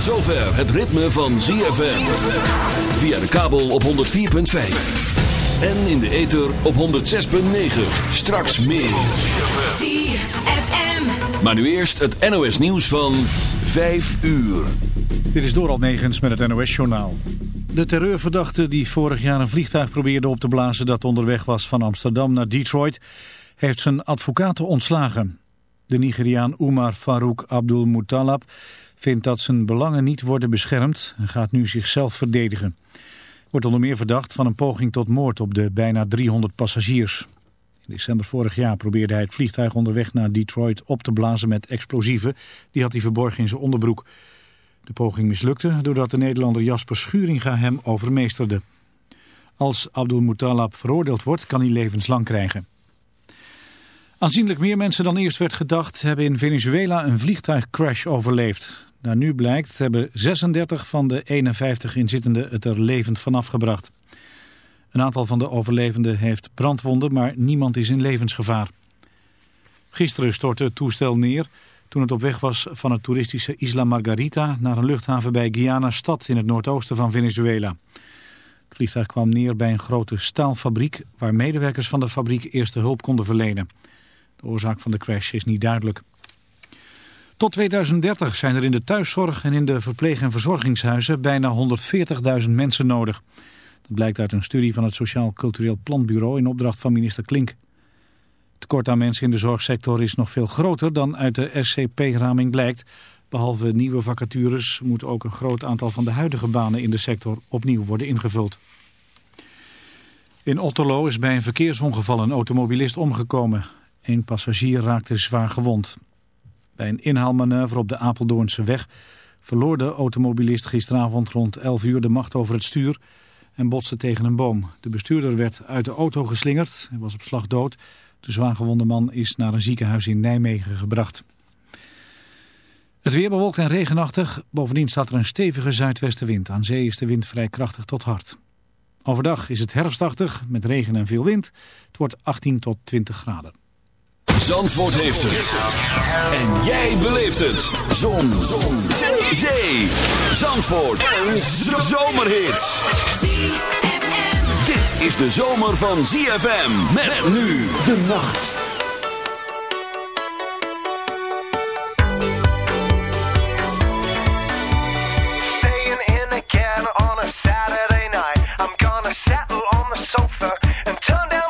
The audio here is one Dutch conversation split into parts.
Tot zover het ritme van ZFM. Via de kabel op 104.5. En in de ether op 106.9. Straks meer. ZFM. Maar nu eerst het NOS nieuws van 5 uur. Dit is Doral Negens met het NOS-journaal. De terreurverdachte die vorig jaar een vliegtuig probeerde op te blazen... dat onderweg was van Amsterdam naar Detroit... heeft zijn advocaten ontslagen. De Nigeriaan Umar Farouk Abdul Muttalab vindt dat zijn belangen niet worden beschermd... en gaat nu zichzelf verdedigen. Wordt onder meer verdacht van een poging tot moord op de bijna 300 passagiers. In december vorig jaar probeerde hij het vliegtuig onderweg naar Detroit op te blazen met explosieven. Die had hij verborgen in zijn onderbroek. De poging mislukte doordat de Nederlander Jasper Schuringa hem overmeesterde. Als Abdul Muttalab veroordeeld wordt, kan hij levenslang krijgen. Aanzienlijk meer mensen dan eerst werd gedacht hebben in Venezuela een vliegtuigcrash overleefd. Naar nu blijkt hebben 36 van de 51 inzittenden het er levend vanaf gebracht. Een aantal van de overlevenden heeft brandwonden, maar niemand is in levensgevaar. Gisteren stortte het toestel neer toen het op weg was van het toeristische Isla Margarita naar een luchthaven bij Guyana-stad in het noordoosten van Venezuela. Het vliegtuig kwam neer bij een grote staalfabriek waar medewerkers van de fabriek eerste hulp konden verlenen. De oorzaak van de crash is niet duidelijk. Tot 2030 zijn er in de thuiszorg en in de verpleeg- en verzorgingshuizen bijna 140.000 mensen nodig. Dat blijkt uit een studie van het Sociaal Cultureel Planbureau in opdracht van minister Klink. Het tekort aan mensen in de zorgsector is nog veel groter dan uit de SCP-raming blijkt. Behalve nieuwe vacatures moet ook een groot aantal van de huidige banen in de sector opnieuw worden ingevuld. In Otterlo is bij een verkeersongeval een automobilist omgekomen. Een passagier raakte zwaar gewond. Bij een inhaalmanoeuvre op de Apeldoornse weg verloor de automobilist gisteravond rond 11 uur de macht over het stuur en botste tegen een boom. De bestuurder werd uit de auto geslingerd en was op slag dood. De zwaargewonde man is naar een ziekenhuis in Nijmegen gebracht. Het weer bewolkt en regenachtig. Bovendien staat er een stevige zuidwestenwind. Aan zee is de wind vrij krachtig tot hard. Overdag is het herfstachtig met regen en veel wind. Het wordt 18 tot 20 graden. Zandvoort heeft het. En jij beleeft het. Zon. Zon. Zee. Zee. Zandvoort. Een zomerhit. Dit is de zomer van ZFM. Met nu de nacht. Staying in again on a Saturday night. I'm gonna settle on the sofa and turn down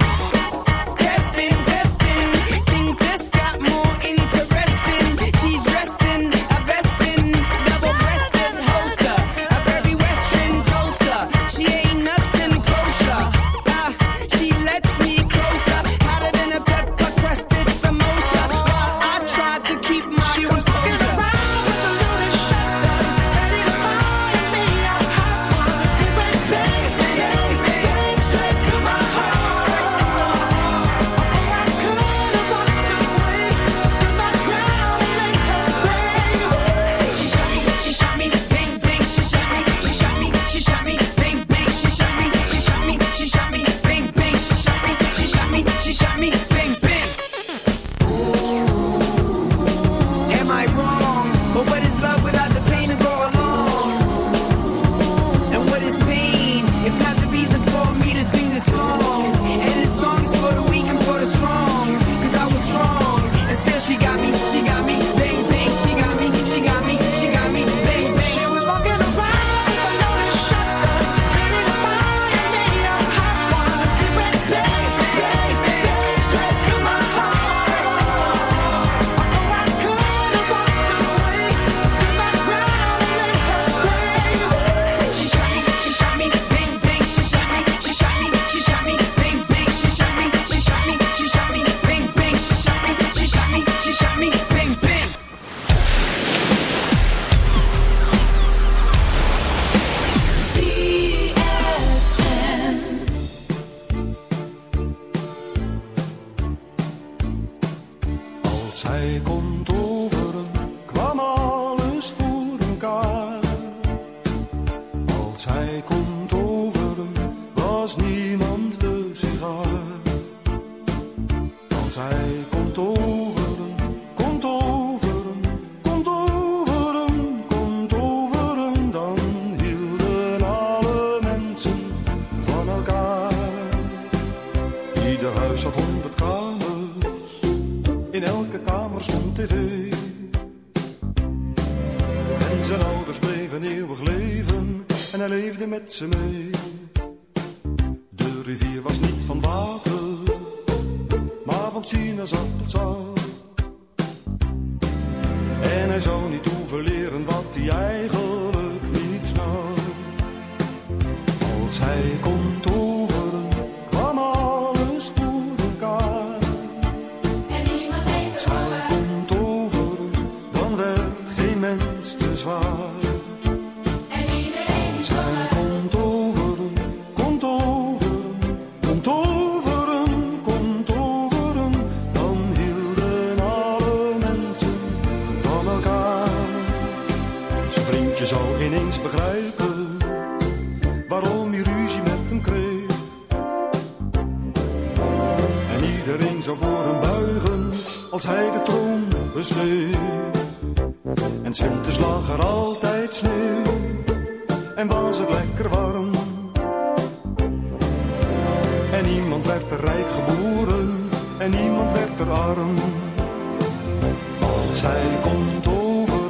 Niemand werd er rijk geboren en niemand werd er arm. Zij hij komt over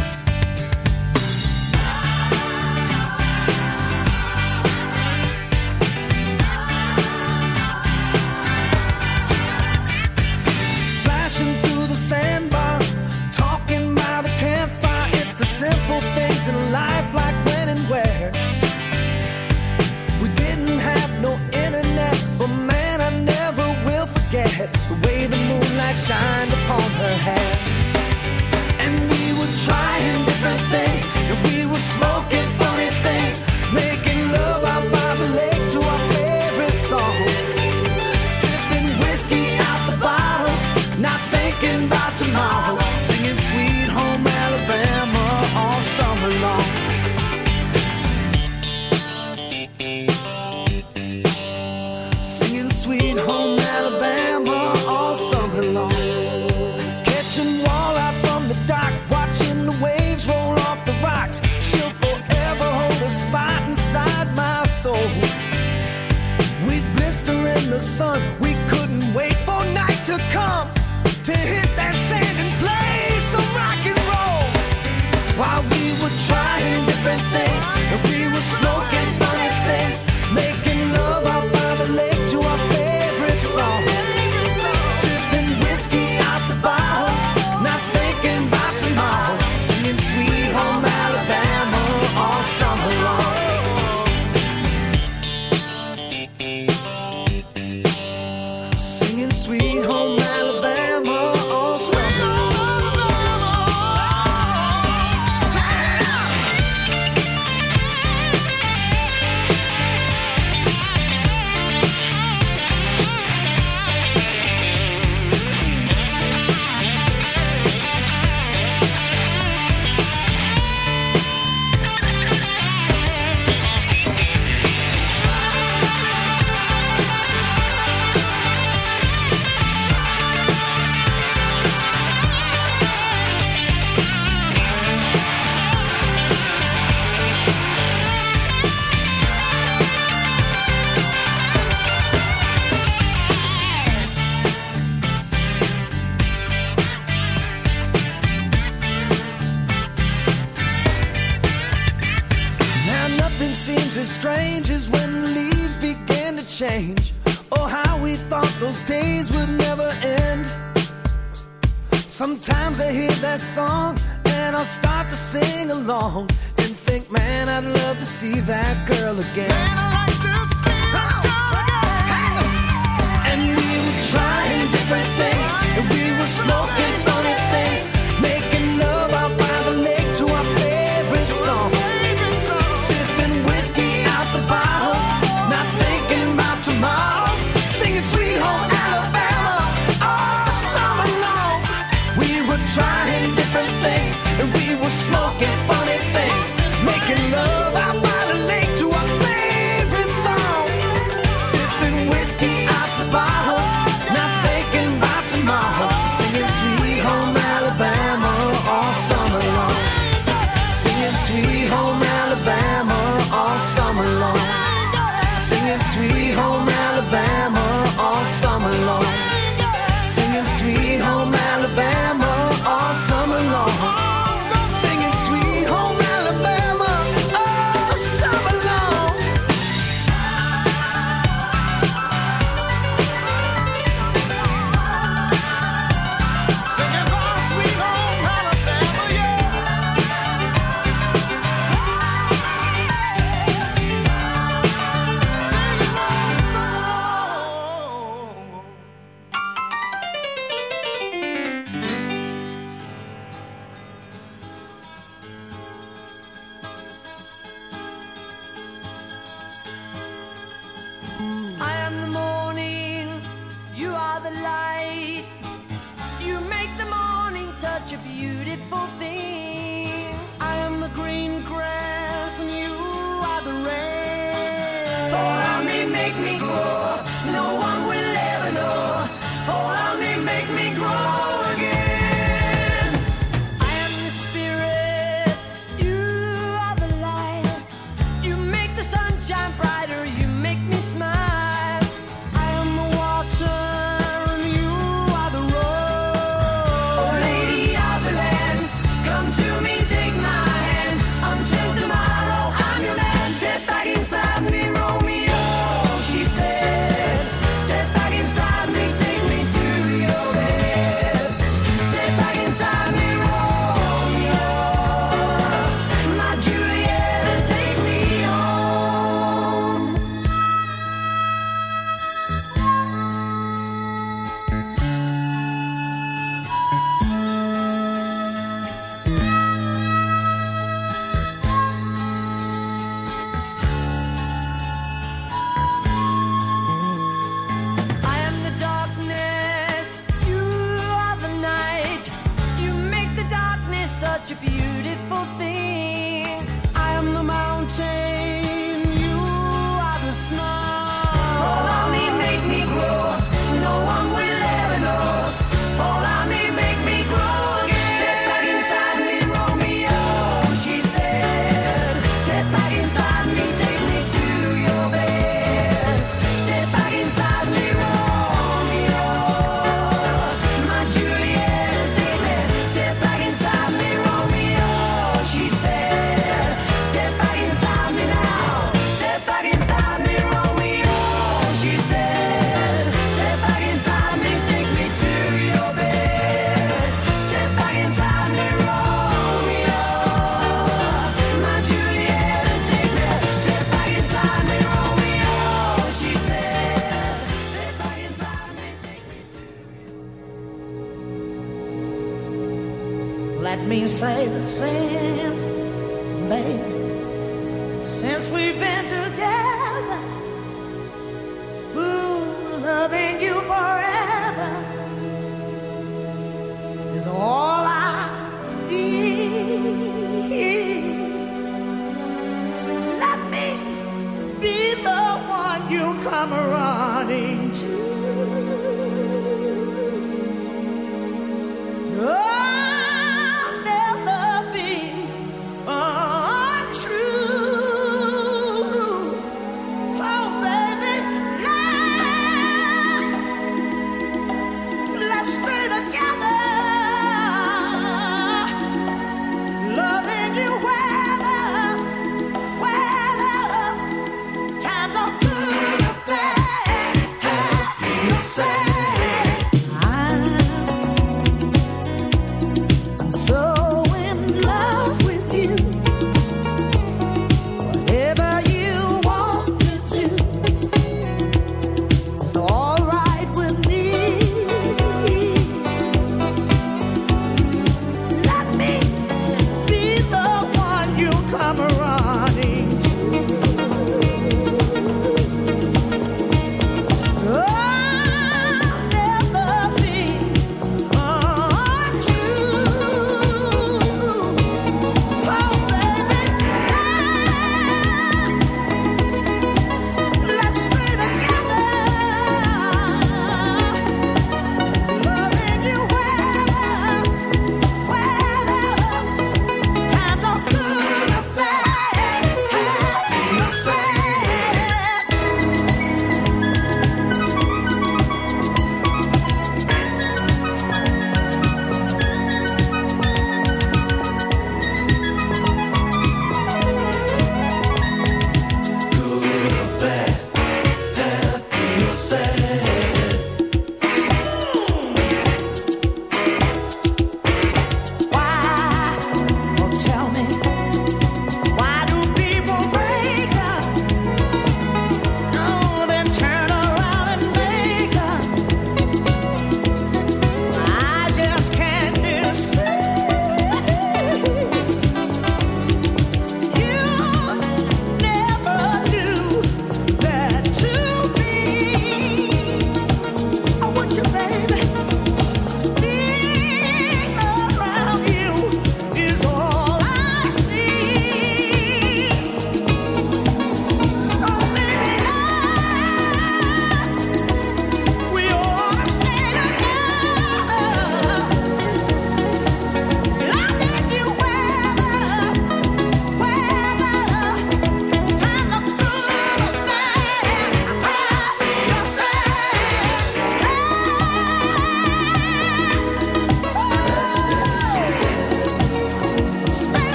shined upon her hair.